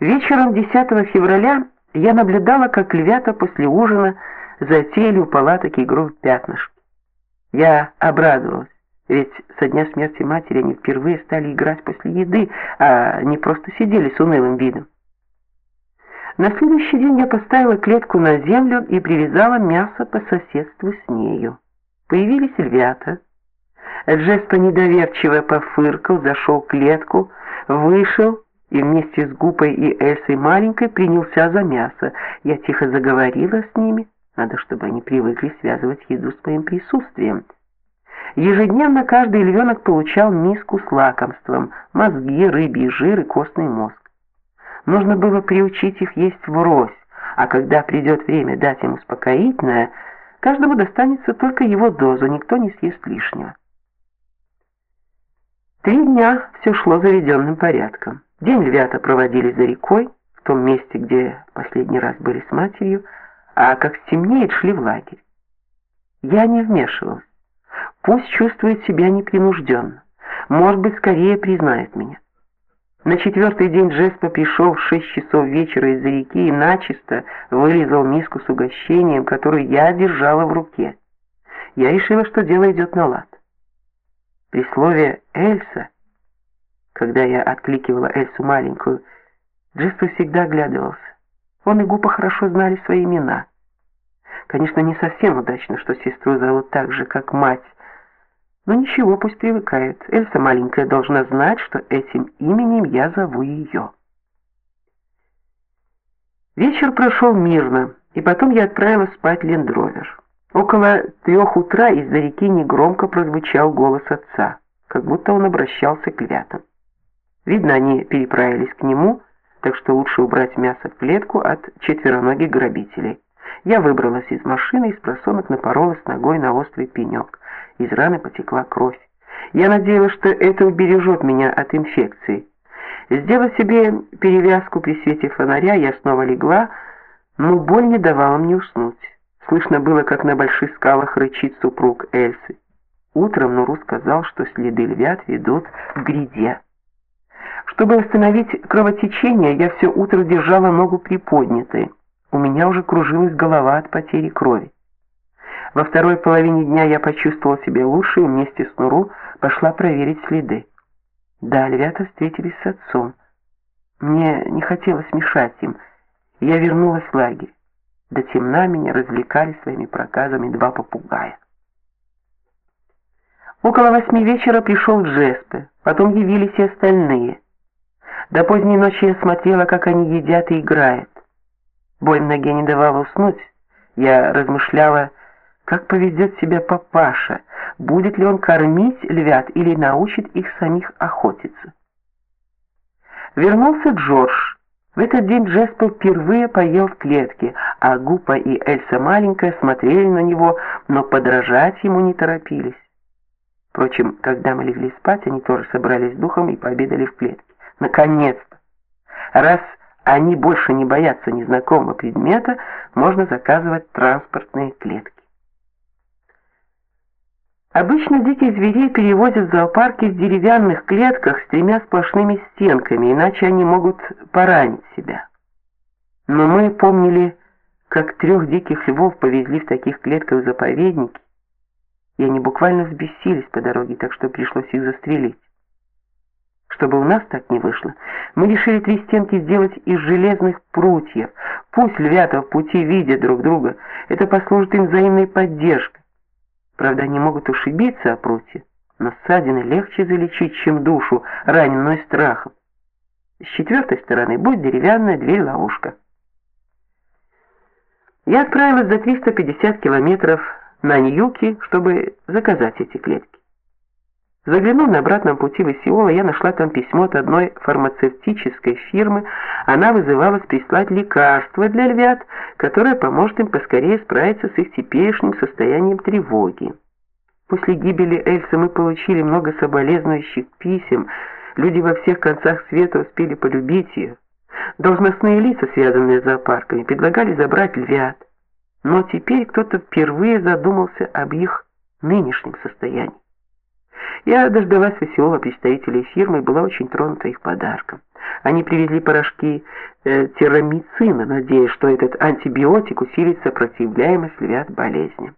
Вечером 10 февраля я наблюдала, как львята после ужина затеяли у палаток игру в пятнышки. Я обрадовалась, ведь со дня смерти матери они впервые стали играть после еды, а не просто сидели с унылым видом. На следующий день я поставила клетку на землю и привязала мясо по соседству с нею. Появились львята. Джеспа недоверчиво пофыркал, зашел в клетку, вышел и вместе с Гупой и Эльсой маленькой принялся за мясо. Я тихо заговорила с ними. Надо, чтобы они привыкли связывать еду с моим присутствием. Ежедневно каждый львенок получал миску с лакомством: мозги, рыбий жир и костный мозг. Нужно было приучить их есть врозь, а когда придет время дать им успокоительное, каждому достанется только его дозу, никто не съест лишнего. Три дня все шло заведенным порядком. День львята проводили за рекой, в том месте, где последний раз были с матерью, а как стемнеет, шли в лагерь. Я не вмешивалась. Пусть чувствует себя непринужденно. Может быть, скорее признает меня. На четвертый день Джеспа пришел в шесть часов вечера из-за реки и начисто вылизал миску с угощением, которую я держала в руке. Я решила, что дело идет на лад. При слове «Эльса» Когда я откликивала Эльсу маленькую, Джеспер всегда оглядывался. Он и Гупа хорошо знали свои имена. Конечно, не совсем удачно, что сестру зовут так же, как мать. Но ничего, пусть привыкает. Эльса маленькая должна знать, что этим именем я зову ее. Вечер прошел мирно, и потом я отправилась спать Лендровер. Около трех утра из-за реки негромко прозвучал голос отца, как будто он обращался к львятам. Видно, они переправились к нему, так что лучше убрать мясо в клетку от четвероногих грабителей. Я выбралась из машины и с просонок напоролась ногой на острый пенек. Из раны потекла кровь. Я надеялась, что это убережет меня от инфекции. Сделав себе перевязку при свете фонаря, я снова легла, но боль не давала мне уснуть. Слышно было, как на больших скалах рычит супруг Эльсы. Утром Нуру сказал, что следы львят ведут к гряде. Чтобы остановить кровотечение, я все утро держала ногу приподнятой. У меня уже кружилась голова от потери крови. Во второй половине дня я почувствовала себя лучше и вместе с Нуру пошла проверить следы. Да, львята встретились с отцом. Мне не хотелось мешать им. Я вернулась в лагерь. До темна меня развлекали своими проказами два попугая. Около восьми вечера пришел Джеспе, потом явились и остальные. До поздней ночи я смотрела, как они едят и играют. Боль в ноге не давала уснуть. Я размышляла, как поведет себя папаша, будет ли он кормить львят или научит их самих охотиться. Вернулся Джордж. В этот день Джеспер впервые поел в клетке, а Гупа и Эльса маленькая смотрели на него, но подражать ему не торопились. Впрочем, когда мы легли спать, они тоже собрались духом и пообедали в клетке. Наконец-то! Раз они больше не боятся незнакомого предмета, можно заказывать транспортные клетки. Обычно диких зверей перевозят в зоопарки в деревянных клетках с тремя сплошными стенками, иначе они могут поранить себя. Но мы помнили, как трех диких львов повезли в таких клетках в заповедники, и они буквально взбесились по дороге, так что пришлось их застрелить. Чтобы у нас так не вышло, мы решили три стенки сделать из железных прутьев. Пусть львята в пути видят друг друга, это послужит им взаимной поддержкой. Правда, они могут ушибиться о прутья, но ссадины легче залечить, чем душу, раненую страхом. С четвертой стороны будет деревянная дверь-ловушка. Я отправилась за 350 километров на Ньюки, чтобы заказать эти клетки. Заглянув на обратном пути в Исиола, я нашла там письмо от одной фармацевтической фирмы. Она вызывалась прислать лекарство для львят, которое поможет им поскорее справиться с их теперешним состоянием тревоги. После гибели Эльсы мы получили много соболезнующих писем. Люди во всех концах света успели полюбить ее. Должностные лица, связанные с зоопарками, предлагали забрать львят. Но теперь кто-то впервые задумался об их нынешнем состоянии. Я дождалась веселого представителей фирмы и была очень тронута их подарком. Они привезли порошки э, терамицина, надеясь, что этот антибиотик усилит сопротивляемость львят болезни.